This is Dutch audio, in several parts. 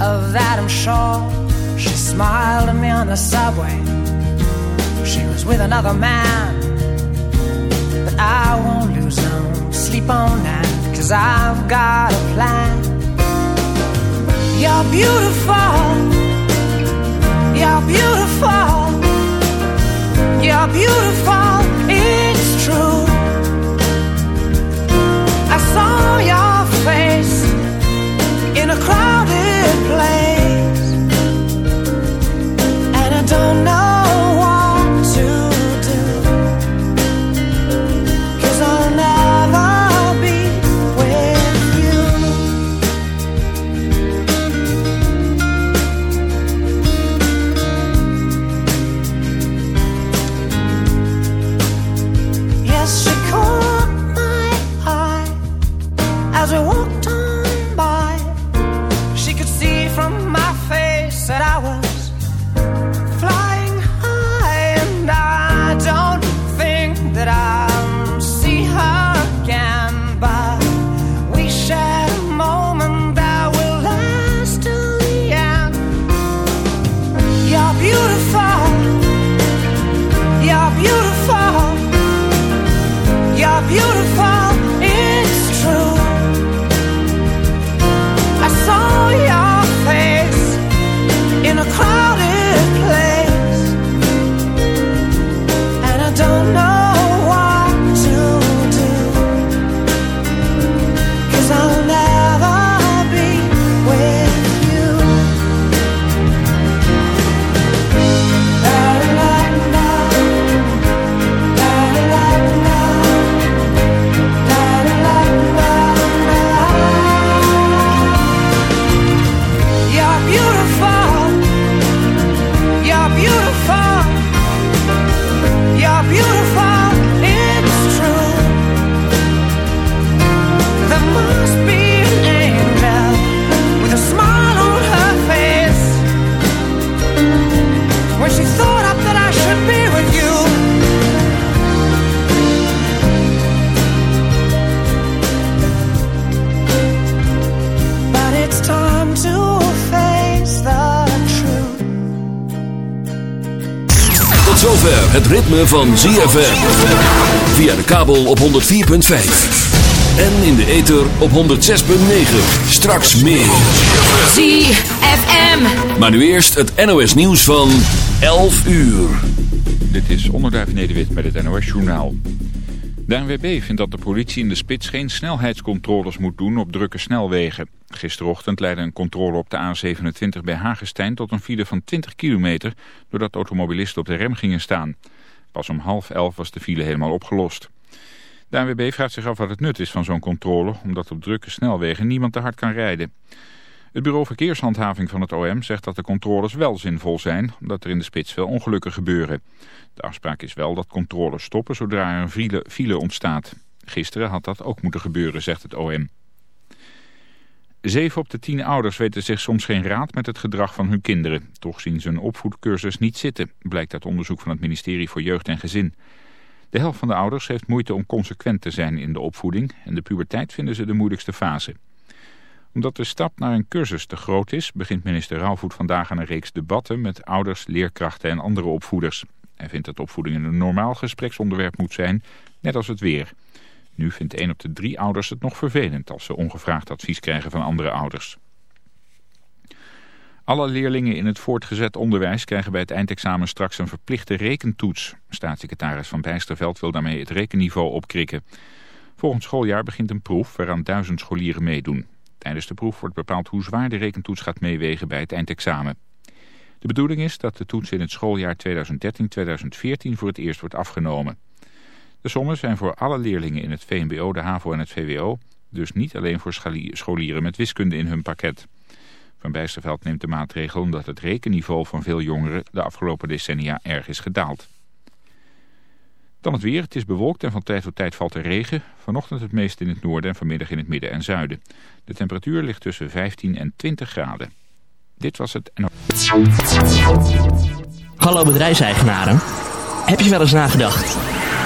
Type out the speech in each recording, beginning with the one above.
Of I'm sure. She smiled at me on the subway. She was with another man. But I won't lose no sleep on that. Cause I've got a plan. You're beautiful. You're beautiful. You're beautiful. It's true. I saw your face in a crowded place. And I don't know ritme van ZFM. Via de kabel op 104.5. En in de ether op 106.9. Straks meer. ZFM. Maar nu eerst het NOS nieuws van 11 uur. Dit is Onderduif Nederwit met het NOS Journaal. De ANWB vindt dat de politie in de spits geen snelheidscontroles moet doen op drukke snelwegen. Gisterochtend leidde een controle op de A27 bij Hagestein tot een file van 20 kilometer... doordat automobilisten op de rem gingen staan. Pas om half elf was de file helemaal opgelost. De ANWB vraagt zich af wat het nut is van zo'n controle... omdat op drukke snelwegen niemand te hard kan rijden. Het bureau Verkeershandhaving van het OM zegt dat de controles wel zinvol zijn... omdat er in de spits veel ongelukken gebeuren. De afspraak is wel dat controles stoppen zodra er een file, file ontstaat. Gisteren had dat ook moeten gebeuren, zegt het OM. Zeven op de tien ouders weten zich soms geen raad met het gedrag van hun kinderen. Toch zien ze een opvoedcursus niet zitten, blijkt uit onderzoek van het ministerie voor Jeugd en Gezin. De helft van de ouders heeft moeite om consequent te zijn in de opvoeding en de puberteit vinden ze de moeilijkste fase. Omdat de stap naar een cursus te groot is, begint minister Rauwvoet vandaag aan een reeks debatten met ouders, leerkrachten en andere opvoeders. Hij vindt dat opvoeding een normaal gespreksonderwerp moet zijn, net als het weer. Nu vindt 1 op de drie ouders het nog vervelend als ze ongevraagd advies krijgen van andere ouders. Alle leerlingen in het voortgezet onderwijs krijgen bij het eindexamen straks een verplichte rekentoets. Staatssecretaris Van Bijsterveld wil daarmee het rekenniveau opkrikken. Volgend schooljaar begint een proef waaraan duizend scholieren meedoen. Tijdens de proef wordt bepaald hoe zwaar de rekentoets gaat meewegen bij het eindexamen. De bedoeling is dat de toets in het schooljaar 2013-2014 voor het eerst wordt afgenomen. De sommen zijn voor alle leerlingen in het VMBO, de HAVO en het VWO, dus niet alleen voor scholieren met wiskunde in hun pakket. Van Bijsterveld neemt de maatregel omdat het rekenniveau van veel jongeren de afgelopen decennia erg is gedaald. Dan het weer. Het is bewolkt en van tijd tot tijd valt er regen. Vanochtend het meest in het noorden en vanmiddag in het midden en zuiden. De temperatuur ligt tussen 15 en 20 graden. Dit was het. Hallo bedrijfseigenaren. Heb je wel eens nagedacht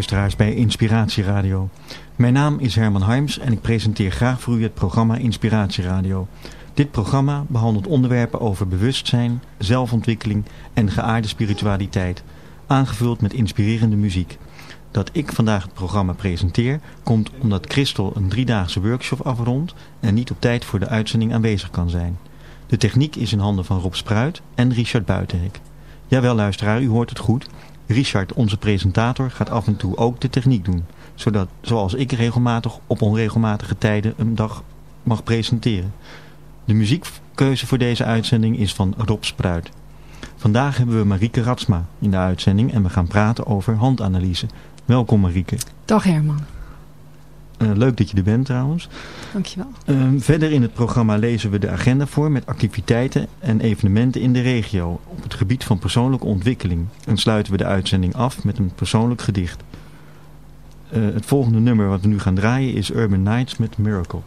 Luisteraars bij Inspiratieradio. Mijn naam is Herman Harms en ik presenteer graag voor u het programma Inspiratieradio. Dit programma behandelt onderwerpen over bewustzijn, zelfontwikkeling en geaarde spiritualiteit, aangevuld met inspirerende muziek. Dat ik vandaag het programma presenteer komt omdat Christel een driedaagse workshop afrondt en niet op tijd voor de uitzending aanwezig kan zijn. De techniek is in handen van Rob Spruit en Richard Buitenhek. Jawel luisteraar, u hoort het goed. Richard, onze presentator, gaat af en toe ook de techniek doen. Zodat, zoals ik regelmatig op onregelmatige tijden een dag mag presenteren. De muziekkeuze voor deze uitzending is van Rob Spruit. Vandaag hebben we Marieke Ratsma in de uitzending en we gaan praten over handanalyse. Welkom Marieke. Dag Herman, Eh, leuk dat je er bent trouwens. dankjewel. Ehm, verder in het programma lezen we de agenda voor met activiteiten en evenementen in de regio op het gebied van persoonlijke ontwikkeling. En sluiten we de uitzending af met een persoonlijk gedicht. Eh, het volgende nummer wat we nu gaan draaien is Urban Nights met Miracle.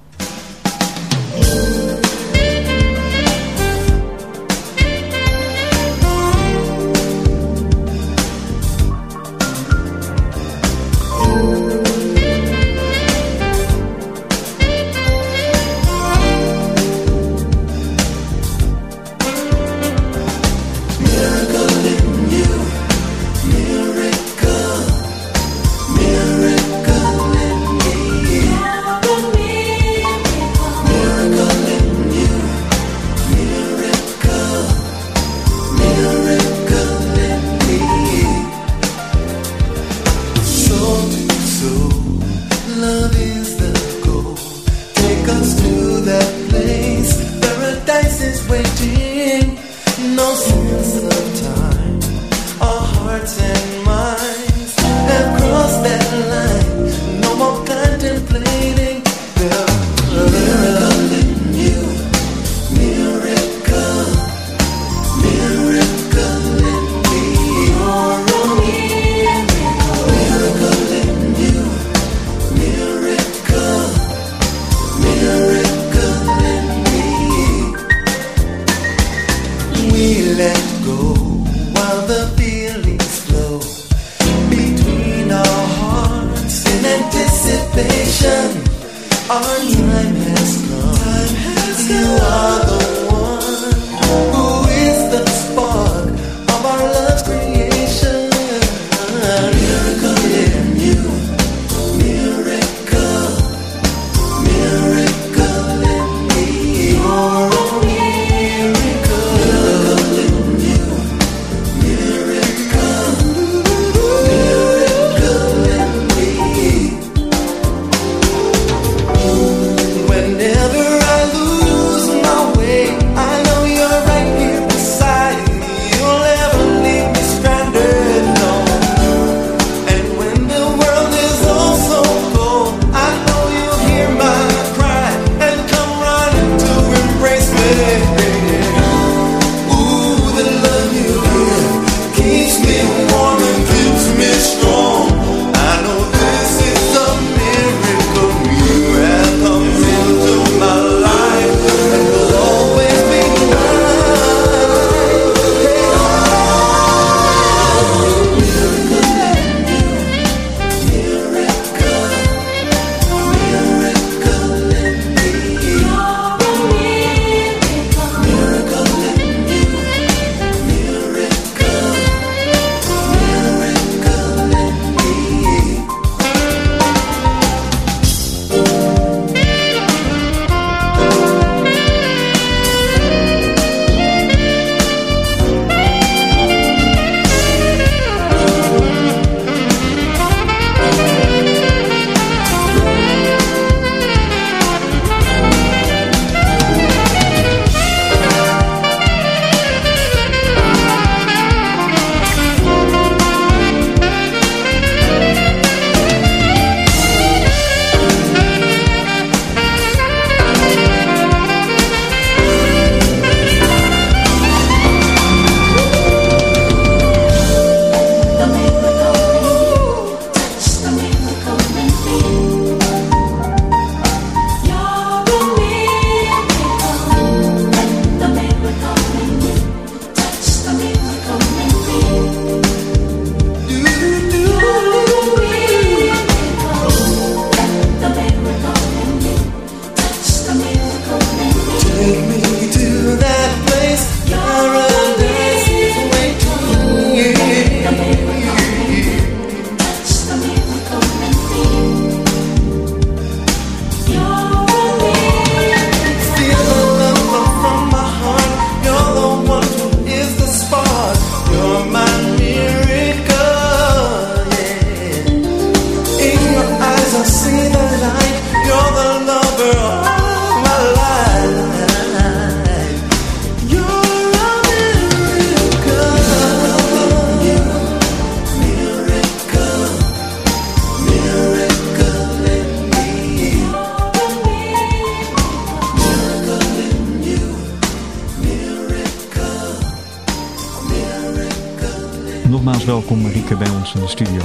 Ons in de studio.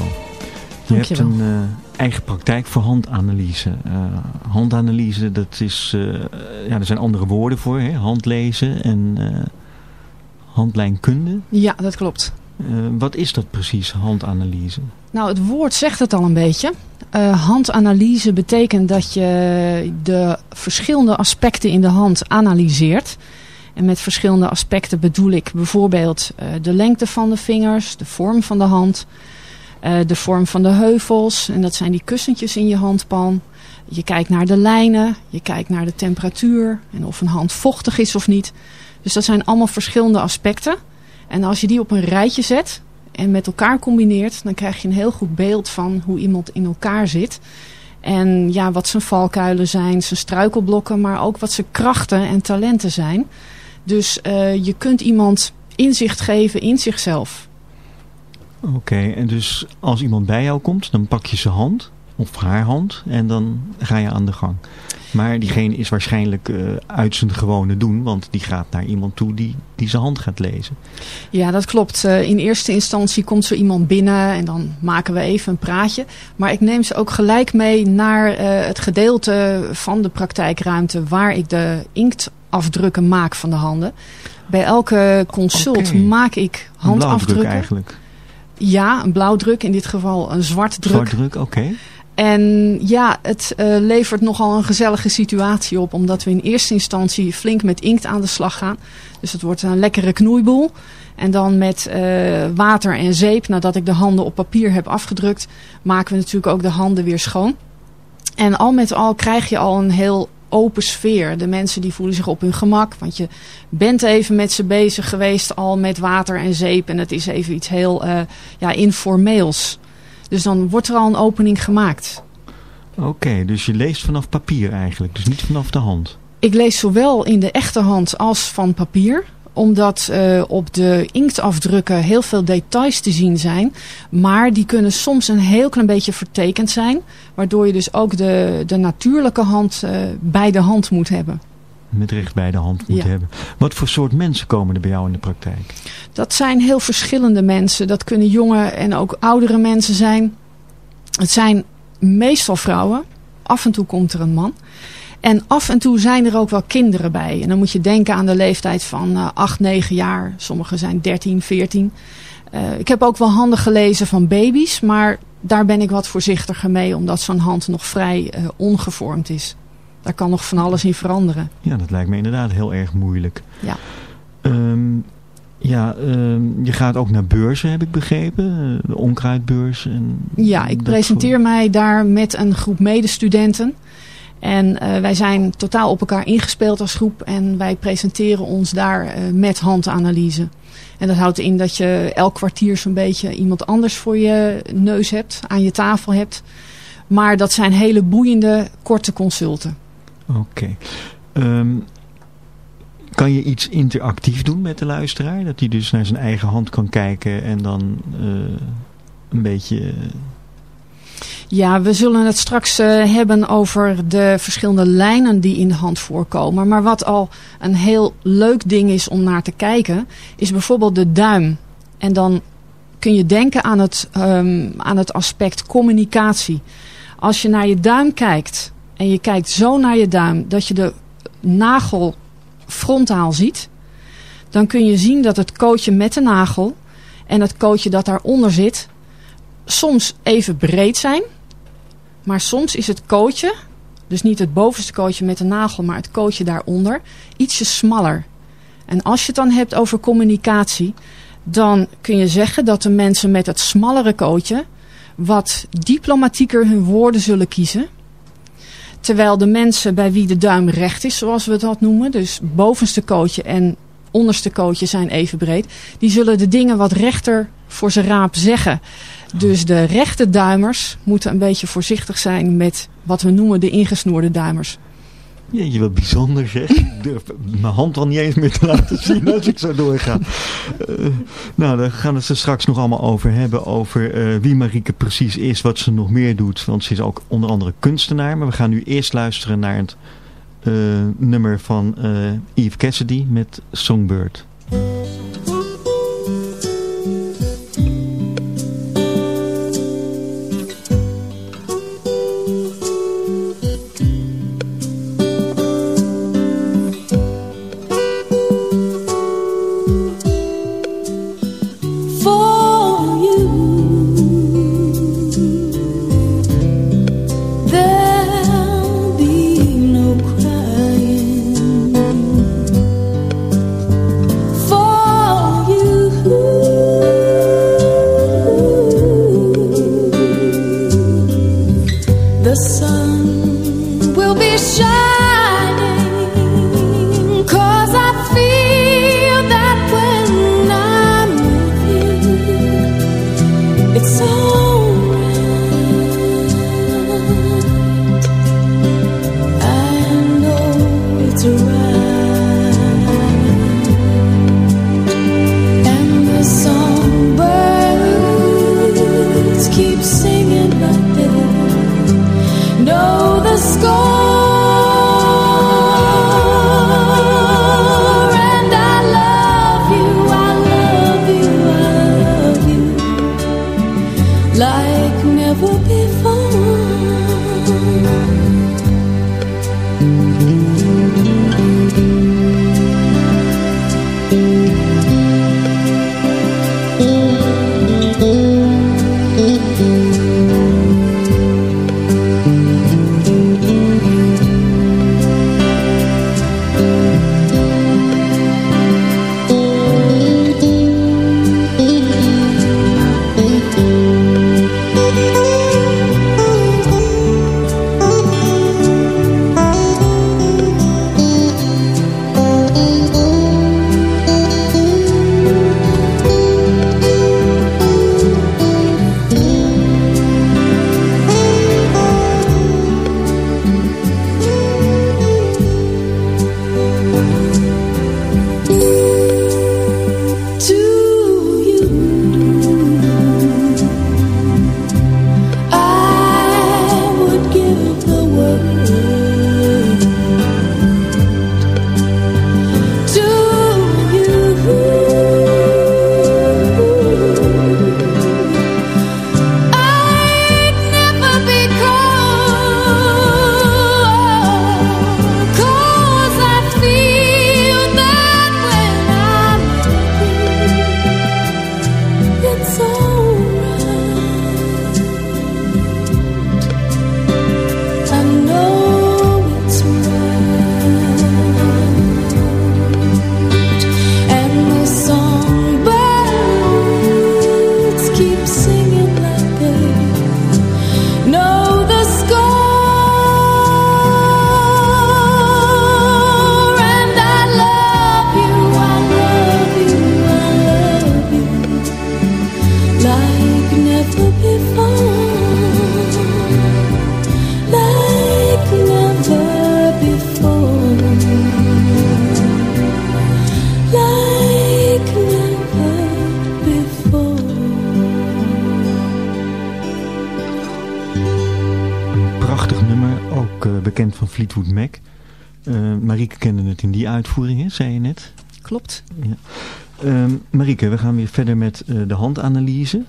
Je hebt een uh, eigen praktijk voor handanalyse. Uh, handanalyse, dat is, uh, ja, er zijn andere woorden voor, hè? handlezen en handlijnkunde. Ja, dat klopt. wat is dat precies, handanalyse? Nou, het woord zegt het al een beetje. handanalyse betekent dat je de verschillende aspecten in de hand analyseert. En met verschillende aspecten bedoel ik bijvoorbeeld de lengte van de vingers, de vorm van de hand, uh, de vorm van de heuvels. En dat zijn die kussentjes in je handpalm. Je kijkt naar de lijnen, je kijkt naar de temperatuur en of een hand vochtig is of niet. Dus dat zijn allemaal verschillende aspecten. En als je die op een rijtje zet en met elkaar combineert, dan krijg je een heel goed beeld van hoe iemand in elkaar zit. En ja, wat zijn valkuilen zijn, zijn struikelblokken, maar ook wat zijn krachten en talenten zijn. Dus uh, je kunt iemand inzicht geven in zichzelf. Oké, en dus als iemand bij jou komt, dan pak je zijn hand of haar hand en dan ga je aan de gang. Maar diegene is waarschijnlijk uh, uit zijn gewone doen, want die gaat naar iemand toe die, die zijn hand gaat lezen. Ja, dat klopt. Uh, in eerste instantie komt zo iemand binnen en dan maken we even een praatje. Maar ik neem ze ook gelijk mee naar uh, het gedeelte van de praktijkruimte waar ik de inkt afdrukken maak van de handen. Bij elke consult maak ik handafdrukken. eigenlijk? Ja, een blauwdruk. In dit geval een zwartdruk. Zwartdruk, oké. En ja, het uh, levert nogal een gezellige situatie op. Omdat we in eerste instantie flink met inkt aan de slag gaan. Dus het wordt een lekkere knoeiboel. En dan met uh, water en zeep, nadat ik de handen op papier heb afgedrukt, maken we natuurlijk ook de handen weer schoon. En al met al krijg je al een heel open sfeer. De mensen die voelen zich op hun gemak. Want je bent even met ze bezig geweest al met water en zeep. En het is even iets heel uh, ja, informeels. Dus dan wordt er al een opening gemaakt. Oké, dus je leest vanaf papier eigenlijk. Dus niet vanaf de hand. Ik lees zowel in de echte hand als van papier omdat uh, op de inktafdrukken heel veel details te zien zijn. Maar die kunnen soms een heel klein beetje vertekend zijn. Waardoor je dus ook de, de natuurlijke hand uh, bij de hand moet hebben. Met recht bij de hand moet ja. hebben. Wat voor soort mensen komen er bij jou in de praktijk? Dat zijn heel verschillende mensen. Dat kunnen jonge en ook oudere mensen zijn. Het zijn meestal vrouwen. Af en toe komt er een man. En af en toe zijn er ook wel kinderen bij. En dan moet je denken aan de leeftijd van uh, 8, 9 jaar. Sommigen zijn 13, 14. Uh, ik heb ook wel handen gelezen van baby's. Maar daar ben ik wat voorzichtiger mee. Omdat zo'n hand nog vrij uh, ongevormd is. Daar kan nog van alles in veranderen. Ja, dat lijkt me inderdaad heel erg moeilijk. Ja. Um, ja, um, je gaat ook naar beurzen, heb ik begrepen. De onkruidbeurs. En ja, ik presenteer voor... mij daar met een groep medestudenten. En uh, wij zijn totaal op elkaar ingespeeld als groep. En wij presenteren ons daar uh, met handanalyse. En dat houdt in dat je elk kwartier zo'n beetje iemand anders voor je neus hebt. Aan je tafel hebt. Maar dat zijn hele boeiende, korte consulten. Oké. Um, kan je iets interactief doen met de luisteraar? Dat hij dus naar zijn eigen hand kan kijken en dan uh, een beetje... Ja, we zullen het straks uh, hebben over de verschillende lijnen die in de hand voorkomen. Maar wat al een heel leuk ding is om naar te kijken, is bijvoorbeeld de duim. En dan kun je denken aan het, um, aan het aspect communicatie. Als je naar je duim kijkt en je kijkt zo naar je duim dat je de nagel frontaal ziet, dan kun je zien dat het kootje met de nagel en het kootje dat daaronder zit, soms even breed zijn. Maar soms is het kootje, dus niet het bovenste kootje met de nagel, maar het kootje daaronder, ietsje smaller. En als je het dan hebt over communicatie, dan kun je zeggen dat de mensen met het smallere kootje wat diplomatieker hun woorden zullen kiezen. Terwijl de mensen bij wie de duim recht is, zoals we dat noemen, dus bovenste kootje en onderste kootje zijn even breed, die zullen de dingen wat rechter voor zijn raap zeggen. Dus de rechte duimers moeten een beetje voorzichtig zijn met wat we noemen de ingesnoerde duimers. Jeetje, wat bijzonder zeg. Ik durf mijn hand al niet eens meer te laten zien als ik zo doorga. Uh, nou, daar gaan we het straks nog allemaal over hebben. Over uh, wie Marieke precies is, wat ze nog meer doet. Want ze is ook onder andere kunstenaar. Maar we gaan nu eerst luisteren naar het uh, nummer van Eve Cassidy met Songbird. Handanalyse.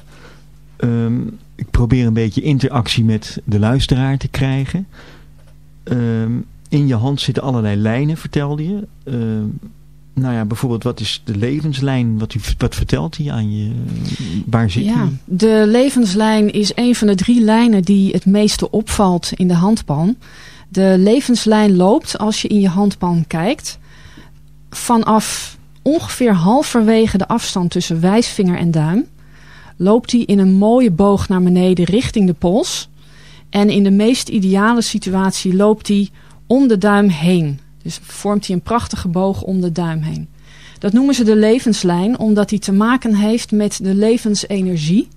Um, ik probeer een beetje interactie met de luisteraar te krijgen. Um, in je hand zitten allerlei lijnen, vertelde je. nou ja, bijvoorbeeld wat is de levenslijn? Wat, wat vertelt hij aan je? Waar zit ja, De levenslijn is een van de drie lijnen die het meeste opvalt in de handpan. De levenslijn loopt, als je in je handpan kijkt, vanaf ongeveer halverwege de afstand tussen wijsvinger en duim, loopt hij in een mooie boog naar beneden richting de pols. En in de meest ideale situatie loopt hij om de duim heen. Dus vormt hij een prachtige boog om de duim heen. Dat noemen ze de levenslijn, omdat die te maken heeft met de levensenergie.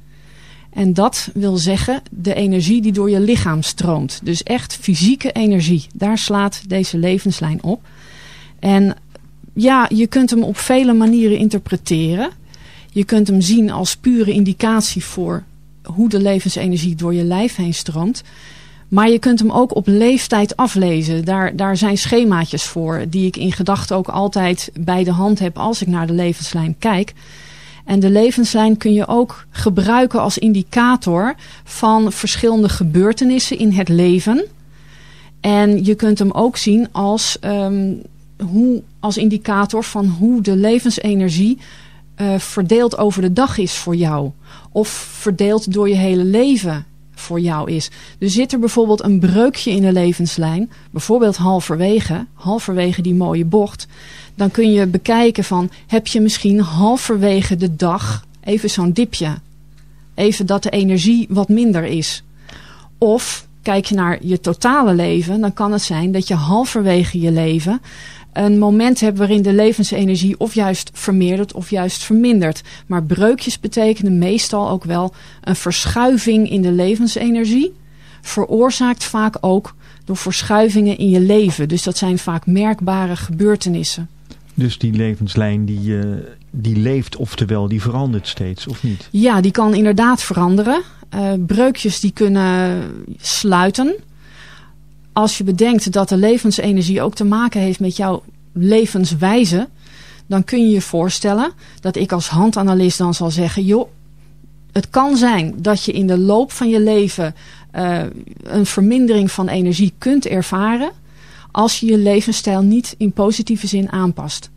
En dat wil zeggen de energie die door je lichaam stroomt. Dus echt fysieke energie. Daar slaat deze levenslijn op. En ja, je kunt hem op vele manieren interpreteren. Je kunt hem zien als pure indicatie voor hoe de levensenergie door je lijf heen stroomt. Maar je kunt hem ook op leeftijd aflezen. Daar, daar zijn schemaatjes voor die ik in gedachten ook altijd bij de hand heb als ik naar de levenslijn kijk. En de levenslijn kun je ook gebruiken als indicator van verschillende gebeurtenissen in het leven. En je kunt hem ook zien als, um, hoe, als indicator van hoe de levensenergie uh, verdeeld over de dag is voor jou. Of verdeeld door je hele leven voor jou is. Dus zit er bijvoorbeeld een breukje in de levenslijn, bijvoorbeeld halverwege, halverwege die mooie bocht, dan kun je bekijken van, heb je misschien halverwege de dag even zo'n dipje. Even dat de energie wat minder is. Of kijk je naar je totale leven, dan kan het zijn dat je halverwege je leven een moment hebt waarin de levensenergie of juist vermeerdert of juist vermindert. Maar breukjes betekenen meestal ook wel een verschuiving in de levensenergie. Veroorzaakt vaak ook door verschuivingen in je leven. Dus dat zijn vaak merkbare gebeurtenissen. Dus die levenslijn die, uh, die leeft, oftewel die verandert steeds, of niet? Ja, die kan inderdaad veranderen. Uh, breukjes die kunnen sluiten als je bedenkt dat de levensenergie ook te maken heeft met jouw levenswijze, dan kun je je voorstellen dat ik als handanalist dan zal zeggen, joh, het kan zijn dat je in de loop van je leven uh, een vermindering van energie kunt ervaren als je je levensstijl niet in positieve zin aanpast.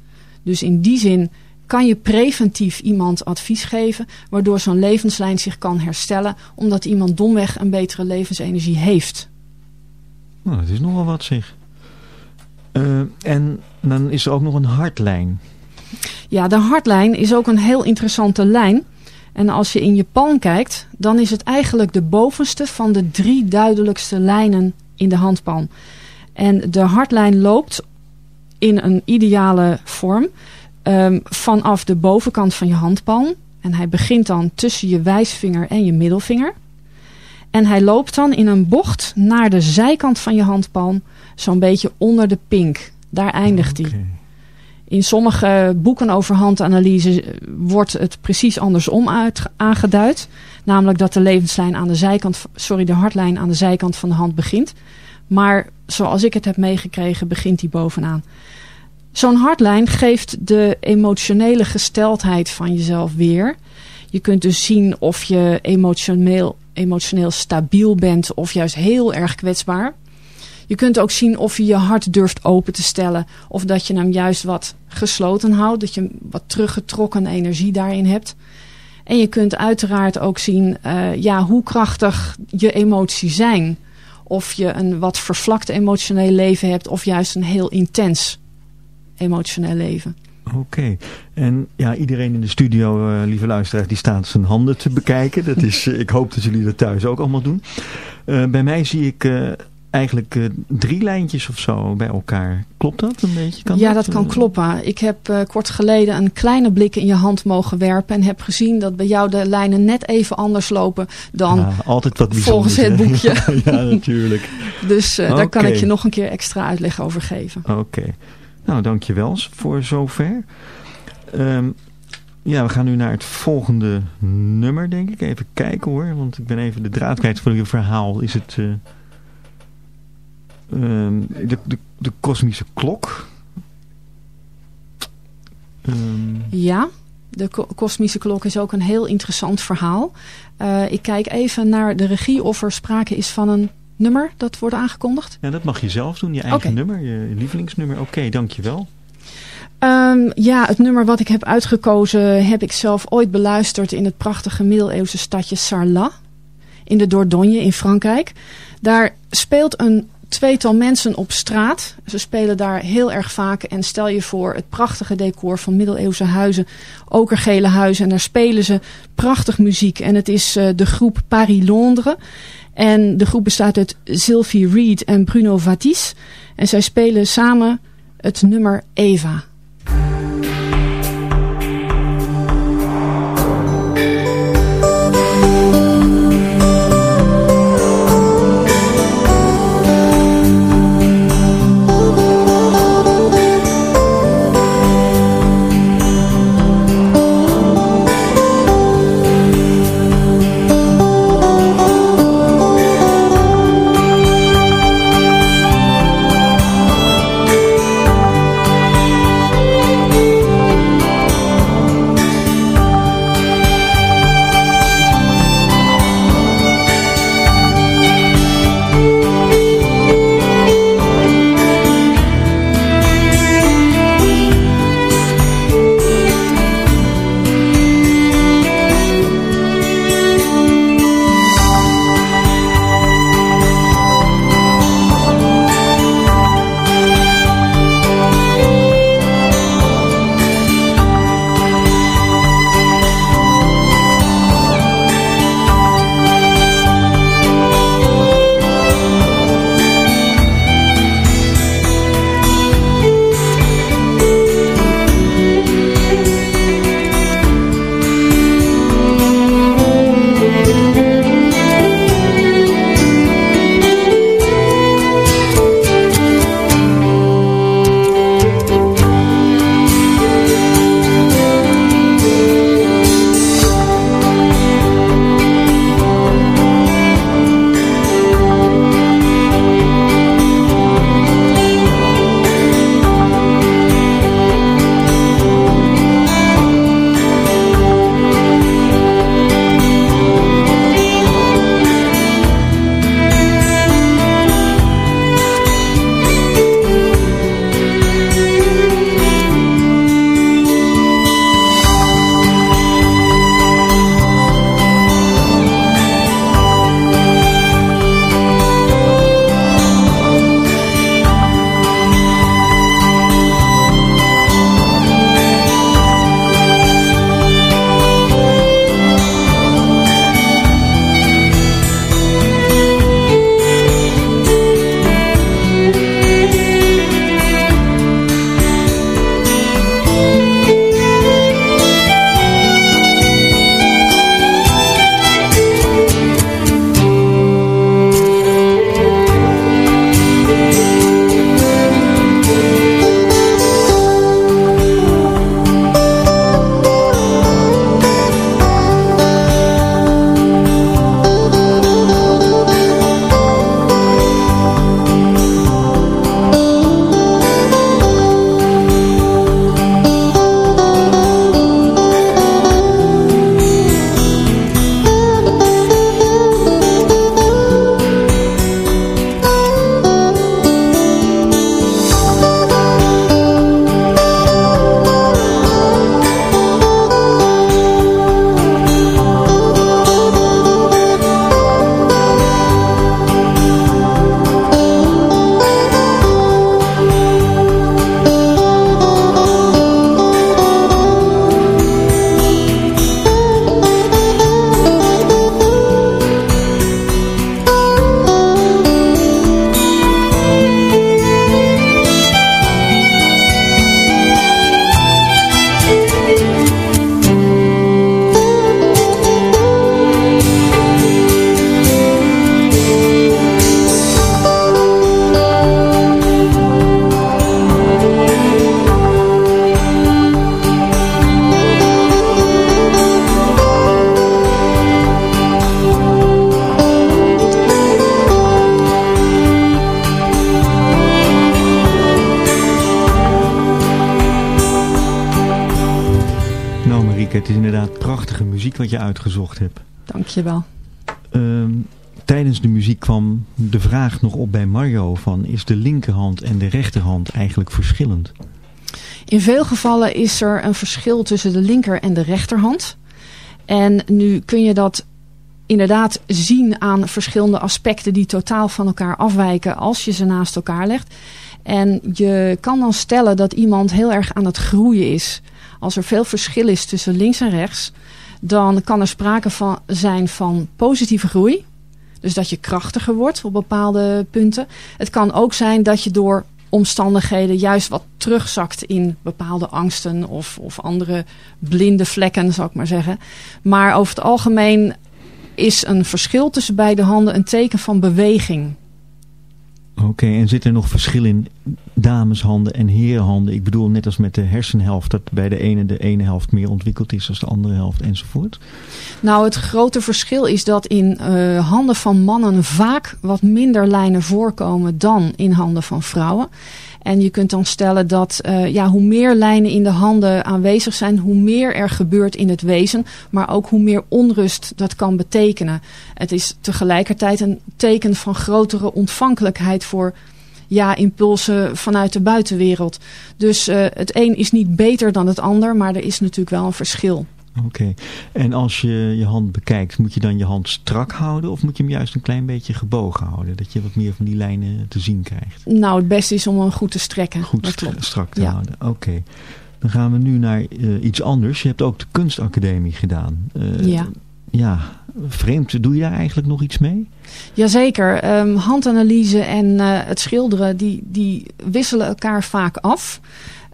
Dus in die zin kan je preventief iemand advies geven, waardoor zo'n levenslijn zich kan herstellen, omdat iemand domweg een betere levensenergie heeft. Nou, dat is nogal wat zeg. Uh, en dan is er ook nog een hartlijn. Ja, de hartlijn is ook een heel interessante lijn. En als je in je palm kijkt, dan is het eigenlijk de bovenste van de drie duidelijkste lijnen in de handpalm. En de hartlijn loopt in een ideale vorm um, vanaf de bovenkant van je handpalm. En hij begint dan tussen je wijsvinger en je middelvinger. En hij loopt dan in een bocht naar de zijkant van je handpalm, zo'n beetje onder de pink. Daar eindigt hij. In sommige boeken over handanalyse wordt het precies andersom uit, aangeduid. Namelijk dat de levenslijn aan de zijkant, sorry, de hartlijn aan de zijkant van de hand begint. Maar zoals ik het heb meegekregen, begint die bovenaan. Zo'n hartlijn geeft de emotionele gesteldheid van jezelf weer. Je kunt dus zien of je emotioneel emotioneel stabiel bent of juist heel erg kwetsbaar. Je kunt ook zien of je je hart durft open te stellen of dat je hem juist wat gesloten houdt, dat je wat teruggetrokken energie daarin hebt. En je kunt uiteraard ook zien uh, ja, hoe krachtig je emoties zijn. Of je een wat vervlakt emotioneel leven hebt of juist een heel intens emotioneel leven. Oké. En ja, iedereen in de studio, uh, lieve luisteraars, die staat zijn handen te bekijken. Dat is, uh, ik hoop dat jullie dat thuis ook allemaal doen. Uh, bij mij zie ik eigenlijk drie lijntjes of zo bij elkaar. Klopt dat een beetje? Kan ja, dat, dat kan kloppen. Ik heb kort geleden een kleine blik in je hand mogen werpen. En heb gezien dat bij jou de lijnen net even anders lopen dan ja, altijd wat volgens het boekje. ja, natuurlijk. dus okay. daar kan ik je nog een keer extra uitleg over geven. Oké. Nou, dankjewel voor zover. Um, ja, we gaan nu naar het volgende nummer, denk ik. Even kijken hoor, want ik ben even de draad kwijt van je verhaal. Is het... Uh... ehm, de, de, de kosmische klok. Ehm, Ja, de ko- kosmische klok is ook een heel interessant verhaal. Eh, ik kijk even naar de regie of er sprake is van een nummer dat wordt aangekondigd. ja, dat mag je zelf doen, je eigen nummer, je, lievelingsnummer. Oké, dankjewel. Ehm, ja, het nummer wat ik heb uitgekozen heb ik zelf ooit beluisterd in het prachtige middeleeuwse stadje Sarlat. In de Dordogne in Frankrijk. Daar speelt een tweetal mensen op straat. Ze spelen daar heel erg vaak. En stel je voor het prachtige decor van middeleeuwse huizen. Okergele huizen. En daar spelen ze prachtig muziek. En het is eh, de groep Paris-Londres. En de groep bestaat uit Sylvie Reed en Bruno Vatis. En zij spelen samen het nummer Eva. Muziek wat je uitgezocht hebt. Dankjewel. Um, tijdens de muziek kwam de vraag nog op bij Mario van... is de linkerhand en de rechterhand eigenlijk verschillend? In veel gevallen is er een verschil tussen de linker en de rechterhand. En nu kun je dat inderdaad zien aan verschillende aspecten die totaal van elkaar afwijken als je ze naast elkaar legt. En je kan dan stellen dat iemand heel erg aan het groeien is. Als er veel verschil is tussen links en rechts, dan kan er sprake van zijn van positieve groei. Dus dat je krachtiger wordt op bepaalde punten. Het kan ook zijn dat je door omstandigheden juist wat terugzakt in bepaalde angsten of, of andere blinde vlekken, zou ik maar zeggen. Maar over het algemeen is een verschil tussen beide handen een teken van beweging. Oké, en zit er nog verschil in dameshanden en herenhanden? Ik bedoel, net als met de hersenhelft, dat bij de ene de ene helft meer ontwikkeld is dan de andere helft enzovoort? Nou, het grote verschil is dat in uh, handen van mannen vaak wat minder lijnen voorkomen dan in handen van vrouwen. En je kunt dan stellen dat uh, ja, hoe meer lijnen in de handen aanwezig zijn, hoe meer er gebeurt in het wezen. Maar ook hoe meer onrust dat kan betekenen. Het is tegelijkertijd een teken van grotere ontvankelijkheid voor ja, impulsen vanuit de buitenwereld. Dus uh, het een is niet beter dan het ander, maar er is natuurlijk wel een verschil. Oké, en als je je hand bekijkt, moet je dan je hand strak houden of moet je hem juist een klein beetje gebogen houden? Dat je wat meer van die lijnen te zien krijgt. Nou, het beste is om hem goed te strekken. Goed strak te houden, oké. Dan gaan we nu naar uh, iets anders. Je hebt ook de kunstacademie gedaan. Uh, ja. Ja, vreemd. Doe je daar eigenlijk nog iets mee? Jazeker. Um, handanalyse en uh, het schilderen, die, die wisselen elkaar vaak af.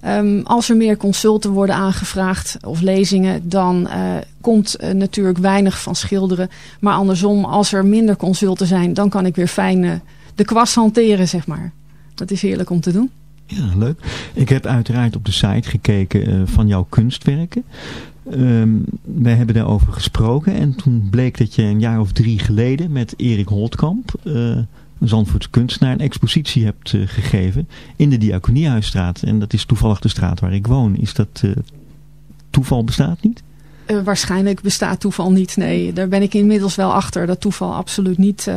Um, als er meer consulten worden aangevraagd of lezingen, dan uh, komt uh, natuurlijk weinig van schilderen. Maar andersom, als er minder consulten zijn, dan kan ik weer fijn de kwast hanteren, zeg maar. Dat is heerlijk om te doen. Ja, leuk. Ik heb uiteraard op de site gekeken van jouw kunstwerken. Um, wij hebben daarover gesproken en toen bleek dat je een jaar of drie geleden met Erik Holtkamp een Zandvoortse kunstenaar een expositie hebt uh, gegeven in de Diakoniehuisstraat. En dat is toevallig de straat waar ik woon. Is dat uh, toeval bestaat niet? Uh, waarschijnlijk bestaat toeval niet, nee. Daar ben ik inmiddels wel achter dat toeval absoluut niet...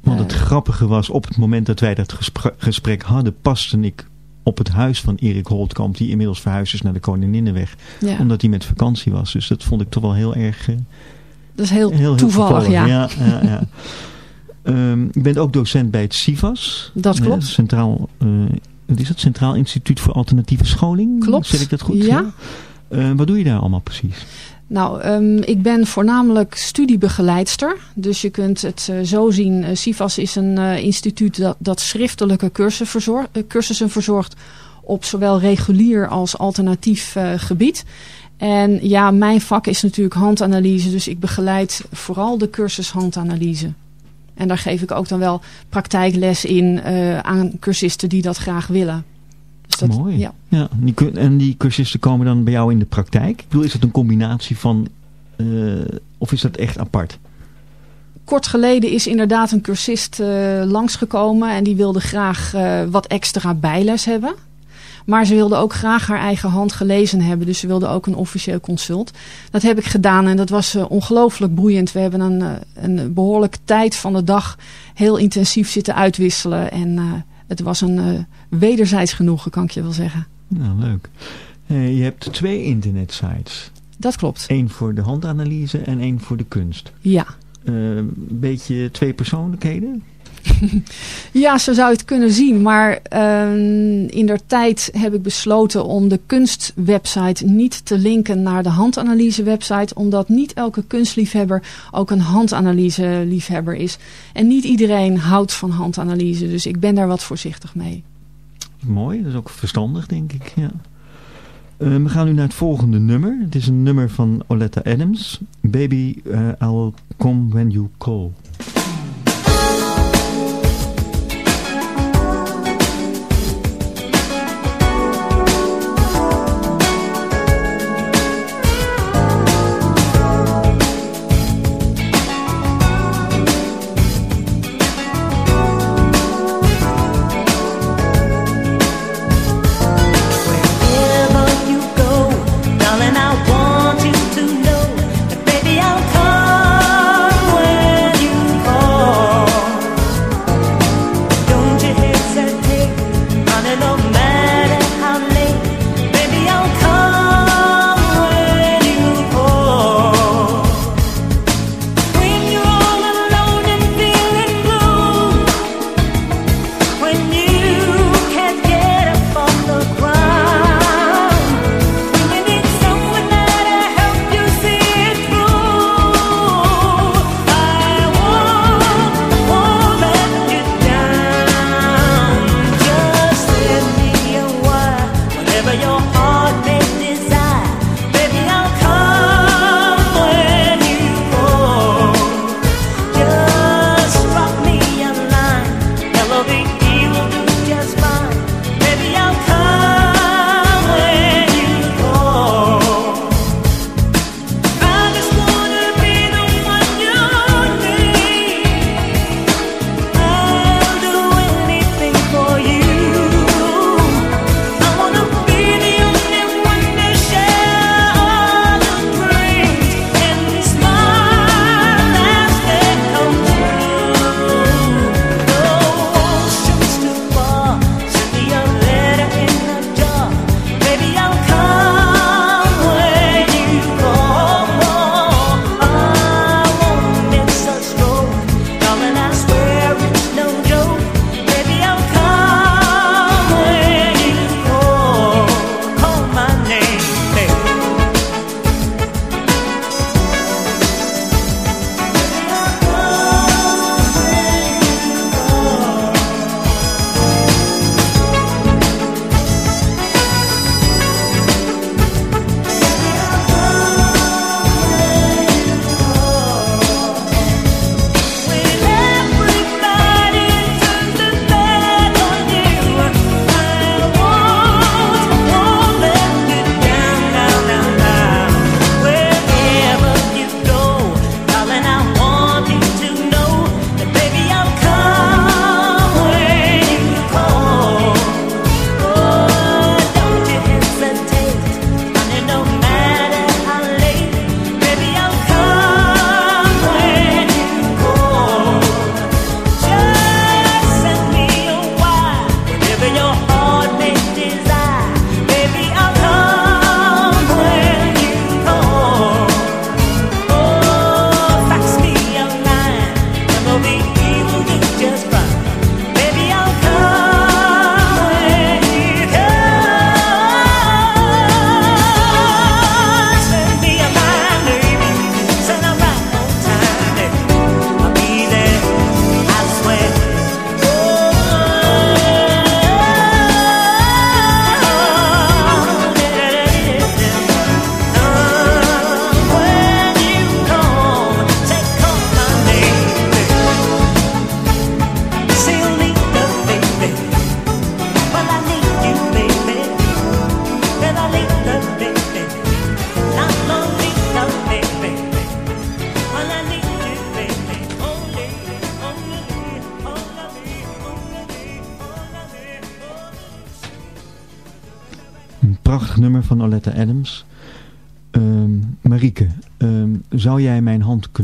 Want het grappige was, op het moment dat wij dat gesprek, gesprek hadden, paste ik op het huis van Erik Holtkamp, die inmiddels verhuisd is naar de Koninginnenweg. Ja. Omdat hij met vakantie was. Dus dat vond ik toch wel heel erg... dat is heel, heel toevallig, heel ja, ja, ja. Um, je bent ook docent bij het CIVAS. Dat klopt. Centraal, uh, wat is het? Centraal Instituut voor Alternatieve Scholing. Klopt. Zeg ik dat goed? Ja. Uh, wat doe je daar allemaal precies? Nou, um, ik ben voornamelijk studiebegeleidster. Dus je kunt het uh, zo zien. CIVAS is een instituut dat, dat schriftelijke cursussen, verzorg, cursussen verzorgt op zowel regulier als alternatief gebied. En ja, mijn vak is natuurlijk handanalyse. Dus ik begeleid vooral de cursus handanalyse. En daar geef ik ook dan wel praktijkles in uh, aan cursisten die dat graag willen. Dus dat, Mooi. Ja. ja die, en die cursisten komen dan bij jou in de praktijk? Ik bedoel, is het een combinatie van... Uh, of is dat echt apart? Kort geleden is inderdaad een cursist uh, langsgekomen en die wilde graag wat extra bijles hebben. Maar ze wilde ook graag haar eigen hand gelezen hebben. Dus ze wilde ook een officieel consult. Dat heb ik gedaan en dat was uh, ongelooflijk boeiend. We hebben een, uh, een behoorlijke tijd van de dag heel intensief zitten uitwisselen. En uh, het was een wederzijds genoegen, kan ik je wel zeggen. Nou, leuk. je hebt twee internetsites. Dat klopt. Eén voor de handanalyse en één voor de kunst. Ja. Een beetje twee persoonlijkheden? Ja, zo zou je het kunnen zien. Maar uh, in der tijd heb ik besloten om de kunstwebsite niet te linken naar de handanalyse website. Omdat niet elke kunstliefhebber ook een handanalyse liefhebber is. En niet iedereen houdt van handanalyse. Dus ik ben daar wat voorzichtig mee. Mooi, dat is ook verstandig denk ik. Ja. Uh, we gaan nu naar het volgende nummer. Het is een nummer van Oletta Adams. Baby, uh, I'll come when you call.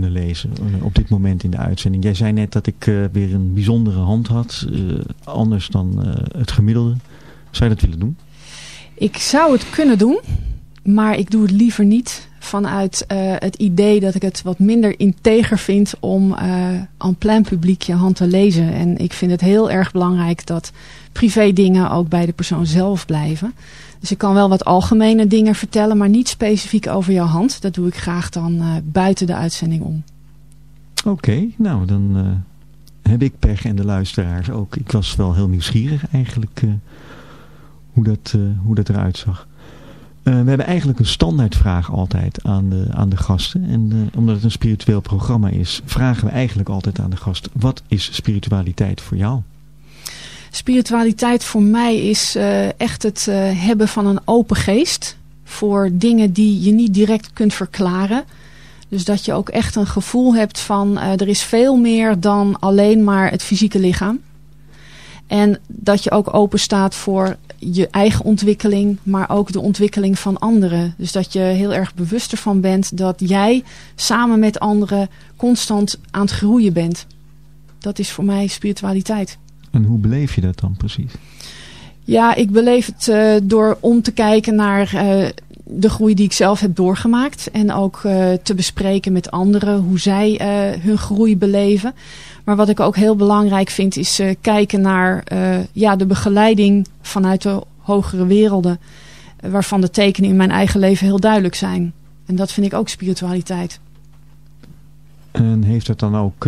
Lezen eh, op dit moment in de uitzending? Jij zei net dat ik eh, weer een bijzondere hand had, eh, anders dan het gemiddelde. Zou je dat willen doen? Ik zou het kunnen doen, maar ik doe het liever niet vanuit het idee dat ik het wat minder integer vind om aan plein publiek je hand te lezen. En ik vind het heel erg belangrijk dat privé dingen ook bij de persoon zelf blijven. Dus ik kan wel wat algemene dingen vertellen, maar niet specifiek over jouw hand. Dat doe ik graag dan uh, buiten de uitzending om. Oké, nou dan uh, heb ik pech en de luisteraars ook. Ik was wel heel nieuwsgierig eigenlijk uh, hoe, dat, hoe dat eruit zag. we hebben eigenlijk een standaardvraag altijd aan de, aan de gasten. En omdat het een spiritueel programma is, vragen we eigenlijk altijd aan de gast. Wat is spiritualiteit voor jou? Spiritualiteit voor mij is uh, echt het uh, hebben van een open geest. Voor dingen die je niet direct kunt verklaren. Dus dat je ook echt een gevoel hebt van uh, er is veel meer dan alleen maar het fysieke lichaam. En dat je ook open staat voor je eigen ontwikkeling, maar ook de ontwikkeling van anderen. Dus dat je heel erg bewust ervan bent dat jij samen met anderen constant aan het groeien bent. Dat is voor mij spiritualiteit. En hoe beleef je dat dan precies? Ja, ik beleef het uh, door om te kijken naar uh, de groei die ik zelf heb doorgemaakt. En ook uh, te bespreken met anderen hoe zij hun groei beleven. Maar wat ik ook heel belangrijk vind is kijken naar ja, de begeleiding vanuit de hogere werelden. waarvan de tekenen in mijn eigen leven heel duidelijk zijn. En dat vind ik ook spiritualiteit. En heeft het dan ook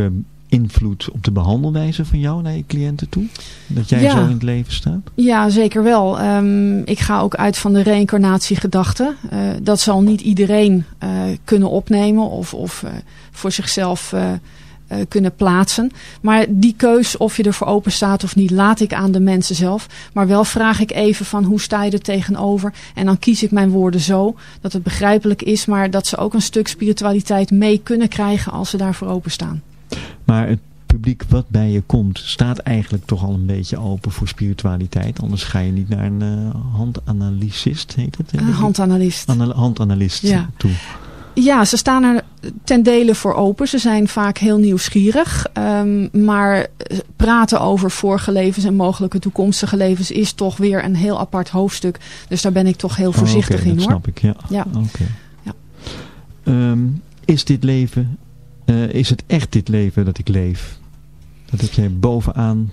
invloed op de behandelwijze van jou naar je cliënten toe? Dat jij Ja. zo in het leven staat? Ja, zeker wel. Ehm, ik ga ook uit van de reïncarnatiegedachte. Eh, dat zal niet iedereen eh, kunnen opnemen of, of eh, voor zichzelf kunnen plaatsen. Maar die keus of je ervoor open staat of niet, laat ik aan de mensen zelf. Maar wel vraag ik even van hoe sta je er tegenover. En dan kies ik mijn woorden zo dat het begrijpelijk is, maar dat ze ook een stuk spiritualiteit mee kunnen krijgen als ze daarvoor openstaan. Maar het publiek wat bij je komt, staat eigenlijk toch al een beetje open voor spiritualiteit. Anders ga je niet naar een handanalysist, heet het? Een handanalist. Ana- handanalist Ja. toe. Ja, ze staan er ten dele voor open. Ze zijn vaak heel nieuwsgierig. Ehm, maar praten over vorige levens en mogelijke toekomstige levens is toch weer een heel apart hoofdstuk. Dus daar ben ik toch heel voorzichtig Oh, oké, in dat hoor. snap ik, ja. Ja. Oké. Ja. Ehm, is dit leven, eh, is het echt dit leven dat ik leef? Dat heb jij bovenaan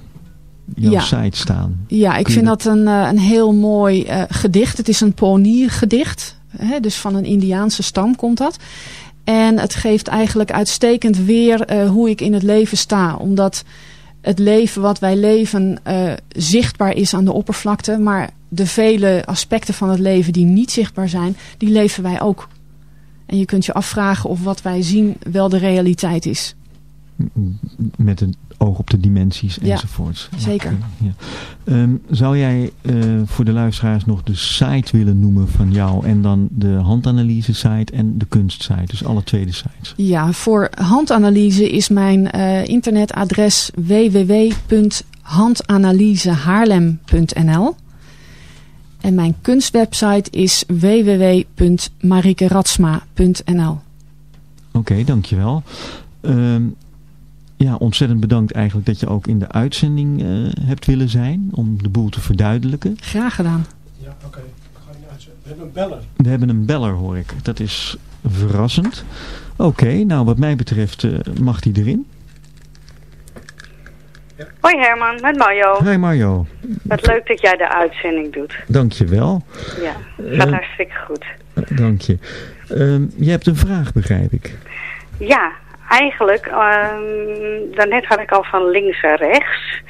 jouw Ja. site staan. Ja, ik vind dat een, eh, een heel mooi eh, gedicht. Het is een Pawnee gedicht. Hè, dus van een Indiaanse stam komt dat. En het geeft eigenlijk uitstekend weer hoe ik in het leven sta. Omdat het leven wat wij leven zichtbaar is aan de oppervlakte. Maar de vele aspecten van het leven die niet zichtbaar zijn, die leven wij ook. En je kunt je afvragen of wat wij zien wel de realiteit is. Met een oog op de dimensies Ja, enzovoorts. zeker. Ja. Ehm, zou jij eh, voor de luisteraars nog de site willen noemen van jou en dan de handanalyse site en de kunstsite? Dus alle twee de sites. Ja, voor handanalyse is mijn eh, internetadres www.handanalysehaarlem.nl En mijn kunstwebsite is www.marikeratsma.nl Oké, dankjewel. Ehm ja, ontzettend bedankt eigenlijk dat je ook in de uitzending eh, hebt willen zijn om de boel te verduidelijken. Graag gedaan. Ja, oké. Uitzetten. We hebben een beller. We hebben een beller hoor ik. Dat is verrassend. Oké, nou wat mij betreft eh, mag die erin. Hoi Herman, met Mario. Hi Mario, Wat leuk dat jij de uitzending doet. dankjewel. Ja, gaat Eh, hartstikke goed. Eh, Dank je. Ehm, je hebt een vraag begrijp ik. Ja, eigenlijk, ehm, daarnet had ik al van links en rechts.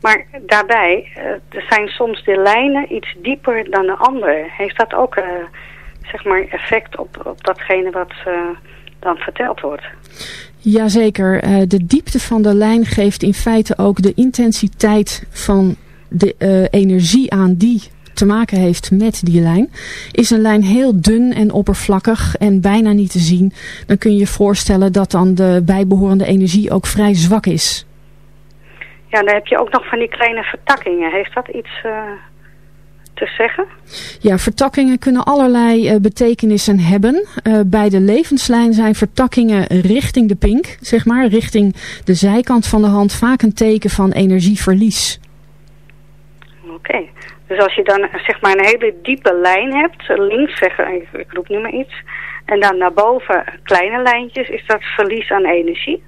Maar daarbij, eh, er zijn soms de lijnen iets dieper dan de andere. Heeft dat ook, zeg maar, effect op, op datgene wat dan verteld wordt? Jazeker, eh, de diepte van de lijn geeft in feite ook de intensiteit van de eh, energie aan die te maken heeft met die lijn. Is een lijn heel dun en oppervlakkig en bijna niet te zien, dan kun je je voorstellen dat dan de bijbehorende energie ook vrij zwak is. Ja, dan heb je ook nog van die kleine vertakkingen. Heeft dat iets eh, te zeggen? Ja, vertakkingen kunnen allerlei eh, betekenissen hebben. Eh, bij de levenslijn zijn vertakkingen richting de pink, zeg maar, richting de zijkant van de hand, vaak een teken van energieverlies. Oké. Dus als je dan zeg maar een hele diepe lijn hebt, links zeggen, ik, ik roep nu maar iets, en dan naar boven kleine lijntjes, is dat verlies aan energie?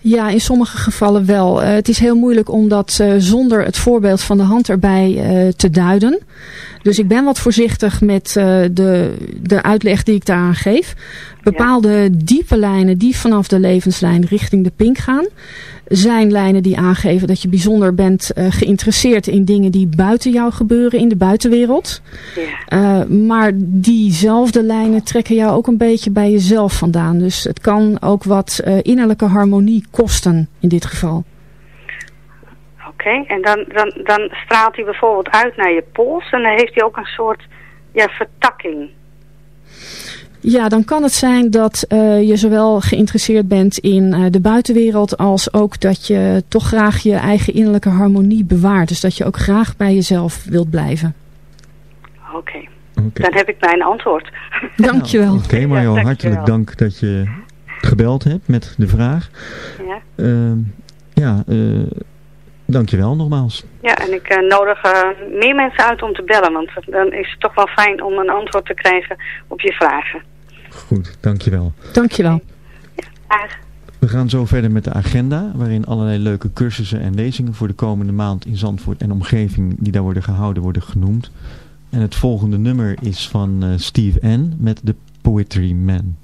Ja, in sommige gevallen wel. Eh, het is heel moeilijk om dat eh, zonder het voorbeeld van de hand erbij eh, te duiden. Dus ik ben wat voorzichtig met eh, de, de uitleg die ik daaraan geef. Bepaalde diepe lijnen die vanaf de levenslijn richting de pink gaan... zijn lijnen die aangeven dat je bijzonder bent eh, geïnteresseerd in dingen die buiten jou gebeuren in de buitenwereld. Eh, maar diezelfde lijnen trekken jou ook een beetje bij jezelf vandaan. Dus het kan ook wat innerlijke harmonie kosten in dit geval. Oké, en dan, dan, dan straalt hij bijvoorbeeld uit naar je pols en dan heeft hij ook een soort ja, vertakking. Ja, dan kan het zijn dat eh, je zowel geïnteresseerd bent in eh, de buitenwereld als ook dat je toch graag je eigen innerlijke harmonie bewaart. Dus dat je ook graag bij jezelf wilt blijven. Oké, dan heb ik mijn antwoord. Dankjewel. Oké Mario, dankjewel. hartelijk dank dat je gebeld hebt met de vraag. Ja, Ehm, ja, eh dankjewel nogmaals. ja en ik eh, nodig eh, meer mensen uit om te bellen, want dan is het toch wel fijn om een antwoord te krijgen op je vragen. Goed, dankjewel. Dankjewel. Dag. We gaan zo verder met de agenda, waarin allerlei leuke cursussen en lezingen voor de komende maand in Zandvoort en omgeving die daar worden gehouden worden genoemd. En het volgende nummer is van eh, Steve N. met The Poetry Man.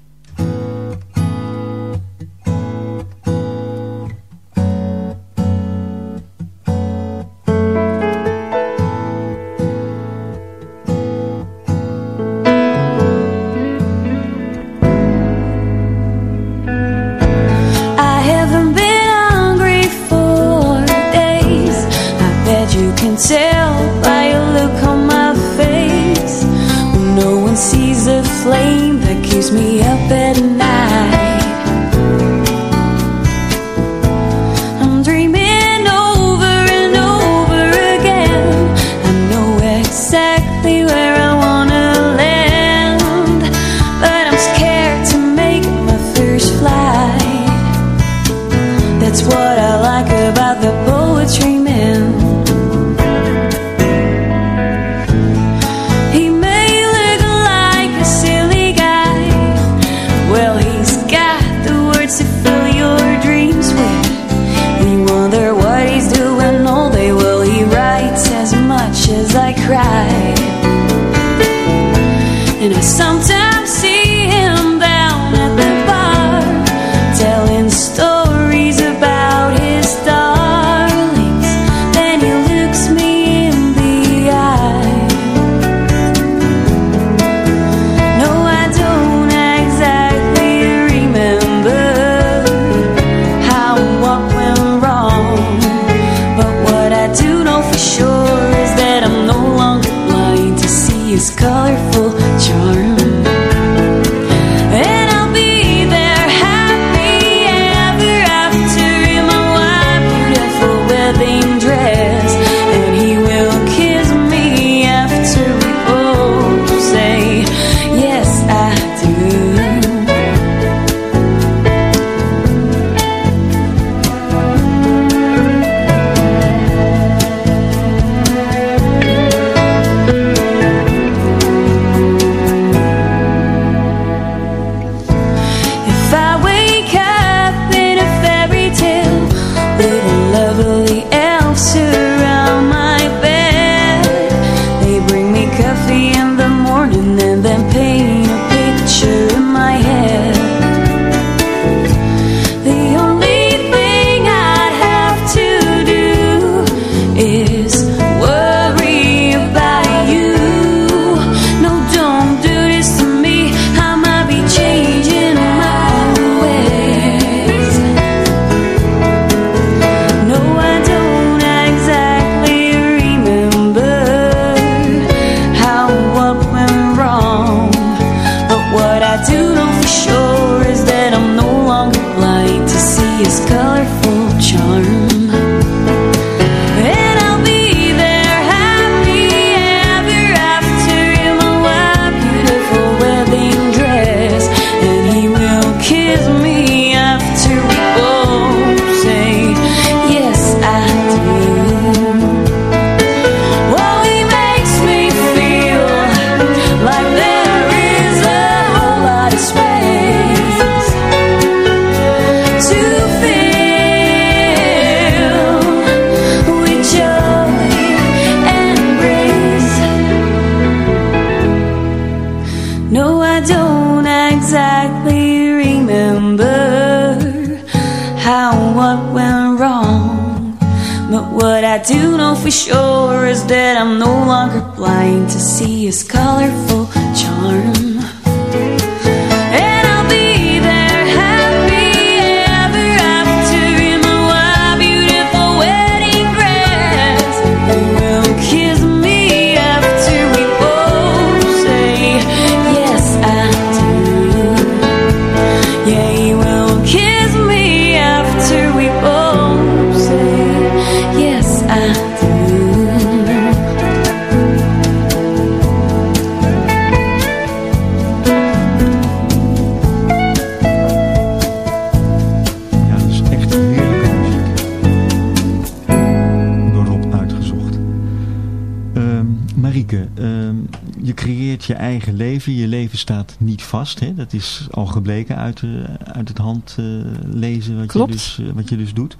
Ehm, je creëert je eigen leven. Je leven staat niet vast. Hè? Dat is al gebleken uit, eh, uit het handlezen eh, uh, wat, je dus, eh, wat je dus doet.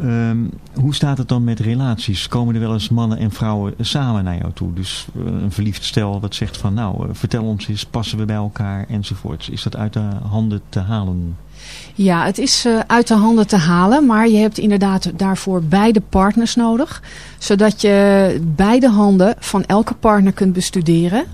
Ehm, hoe staat het dan met relaties? Komen er wel eens mannen en vrouwen samen naar jou toe? Dus een verliefd stel wat zegt van nou, vertel ons eens, passen we bij elkaar enzovoorts. Is dat uit de handen te halen? Ja, het is eh, uit de handen te halen, maar je hebt inderdaad daarvoor beide partners nodig. Zodat je beide handen van elke partner kunt bestuderen.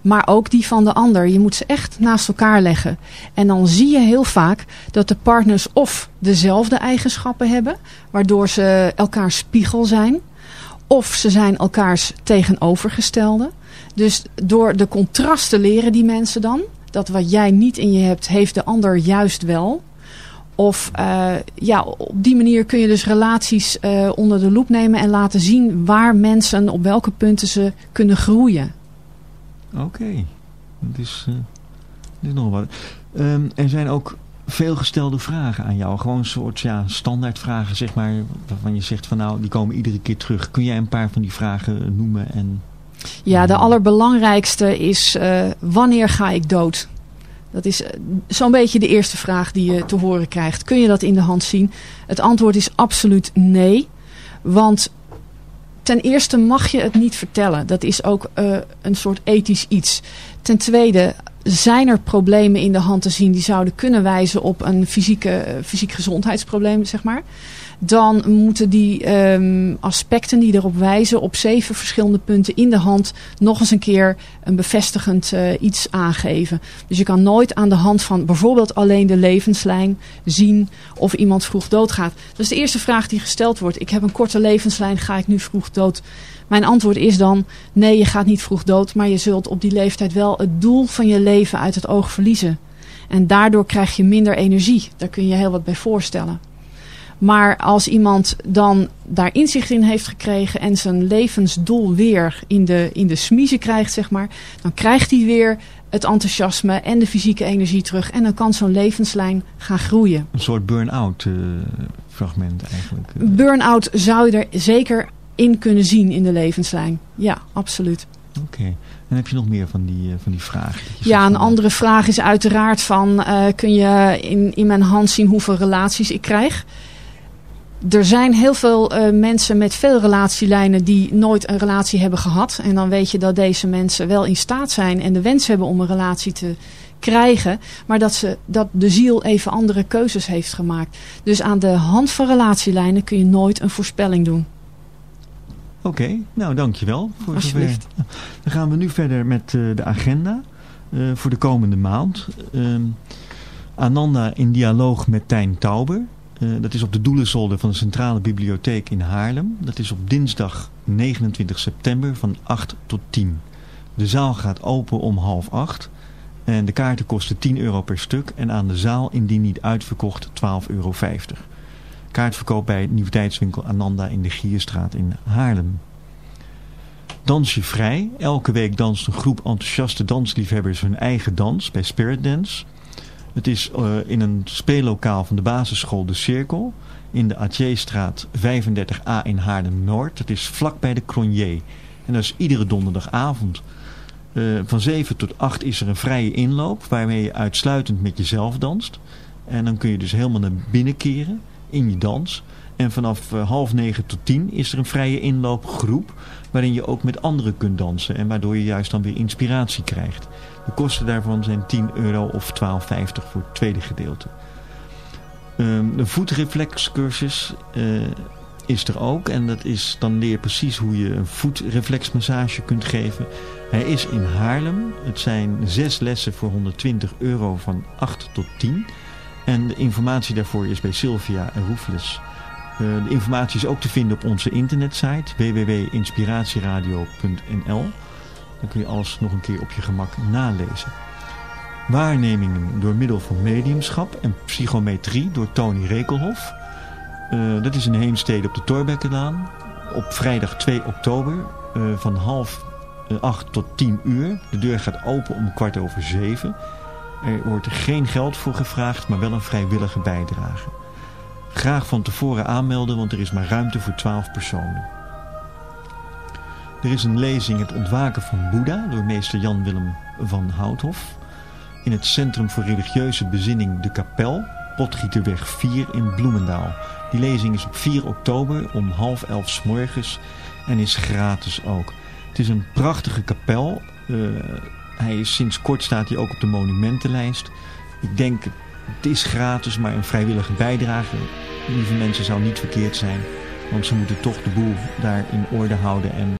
Maar ook die van de ander. Je moet ze echt naast elkaar leggen. En dan zie je heel vaak dat de partners of dezelfde eigenschappen hebben, waardoor ze elkaar spiegel zijn. Of ze zijn elkaars tegenovergestelde. Dus door de contrast te leren die mensen dan, dat wat jij niet in je hebt, heeft de ander juist wel. Of eh, ja, op die manier kun je dus relaties eh, onder de loep nemen en laten zien waar mensen op welke punten ze kunnen groeien. Oké, dat, is, uh, dat nog wat. Ehm, er zijn ook veel gestelde vragen aan jou. Gewoon een soort ja, standaardvragen, zeg maar, waarvan je zegt van nou, die komen iedere keer terug. Kun jij een paar van die vragen noemen en ja, de allerbelangrijkste is wanneer ga ik dood? Dat is zo'n beetje de eerste vraag die je te horen krijgt. Kun je dat in de hand zien? Het antwoord is absoluut nee. Want ten eerste mag je het niet vertellen. Dat is ook uh, een soort ethisch iets. Ten tweede zijn er problemen in de hand te zien die zouden kunnen wijzen op een fysieke, fysiek gezondheidsprobleem, zeg maar dan moeten die um, aspecten die erop wijzen op zeven verschillende punten in de hand nog eens een keer een bevestigend uh, iets aangeven. Dus je kan nooit aan de hand van bijvoorbeeld alleen de levenslijn zien of iemand vroeg doodgaat. Dat is de eerste vraag die gesteld wordt. Ik heb een korte levenslijn, ga ik nu vroeg dood? Mijn antwoord is dan, nee je gaat niet vroeg dood, maar je zult op die leeftijd wel het doel van je leven uit het oog verliezen. En daardoor krijg je minder energie. Daar kun je heel wat bij voorstellen. Maar als iemand dan daar inzicht in heeft gekregen en zijn levensdoel weer in de, in de smiezen krijgt, zeg maar, dan krijgt hij weer het enthousiasme en de fysieke energie terug. En dan kan zo'n levenslijn gaan groeien. Een soort burn-out uh, fragment eigenlijk. Burn-out zou je er zeker in kunnen zien in de levenslijn. Ja, absoluut. Oké. En heb je nog meer van die, uh, van die vragen? Ja, een andere vraag is uiteraard van... Uh, kun je in, in mijn hand zien hoeveel relaties ik krijg? er zijn heel veel uh, mensen met veel relatielijnen die nooit een relatie hebben gehad. En dan weet je dat deze mensen wel in staat zijn en de wens hebben om een relatie te krijgen. Maar dat, ze, dat de ziel even andere keuzes heeft gemaakt. Dus aan de hand van relatielijnen kun je nooit een voorspelling doen. Oké, okay, nou dankjewel. Voor Alsjeblieft. Zover. Dan gaan we nu verder met uh, de agenda uh, voor de komende maand. Uh, Ananda in dialoog met Tijn Tauber. Uh, dat is op de Doelenzolder van de Centrale Bibliotheek in Haarlem. Dat is op dinsdag 29 september van 8 tot 10. De zaal gaat open om half 8. En de kaarten kosten 10 euro per stuk. En aan de zaal, indien niet uitverkocht, 12,50 euro. Kaartverkoop bij Nieuwtijdswinkel Ananda in de Gierstraat in Haarlem. Dansje vrij. Elke week danst een groep enthousiaste dansliefhebbers hun eigen dans bij Spirit Dance. Het is uh, in een speellokaal van de basisschool De Cirkel. In de Atjeestraat 35A in Haarlem-Noord. Het is vlak bij de Cronier. En dat is iedere donderdagavond. Uh, van 7 tot 8 is er een vrije inloop. Waarmee je uitsluitend met jezelf danst. En dan kun je dus helemaal naar binnen keren in je dans. En vanaf uh, half negen tot tien is er een vrije inloopgroep. Waarin je ook met anderen kunt dansen. En waardoor je juist dan weer inspiratie krijgt. De kosten daarvan zijn 10 euro of 12,50 voor het tweede gedeelte. Um, een voetreflexcursus uh, is er ook. En dat is, dan leer precies hoe je een voetreflexmassage kunt geven. Hij is in Haarlem. Het zijn zes lessen voor 120 euro van 8 tot 10. En de informatie daarvoor is bij Sylvia en Roefles. Uh, de informatie is ook te vinden op onze internetsite www.inspiratieradio.nl dan kun je alles nog een keer op je gemak nalezen. Waarnemingen door middel van mediumschap en psychometrie door Tony Rekelhof. Uh, dat is in Heemstede op de Torbekkenlaan. Op vrijdag 2 oktober uh, van half uh, 8 tot 10 uur. De deur gaat open om kwart over 7. Er wordt geen geld voor gevraagd, maar wel een vrijwillige bijdrage. Graag van tevoren aanmelden, want er is maar ruimte voor 12 personen. Er is een lezing Het ontwaken van Boeddha door meester Jan Willem van Houthof. In het Centrum voor Religieuze Bezinning De Kapel, Potgieterweg 4 in Bloemendaal. Die lezing is op 4 oktober om half elf s morgens en is gratis ook. Het is een prachtige kapel. Uh, hij is sinds kort staat hij ook op de monumentenlijst. Ik denk, het is gratis, maar een vrijwillige bijdrage, lieve mensen, zou niet verkeerd zijn. Want ze moeten toch de boel daar in orde houden en